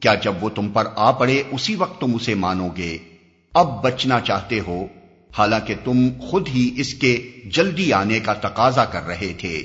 کیا جب وہ تم پر آ پڑے اسی وقت تم اسے مانو گے؟ اب بچنا چاہتے ہو، حالانکہ تم خود ہی اس کے جلدی آنے کا تقاضا کر رہے تھے۔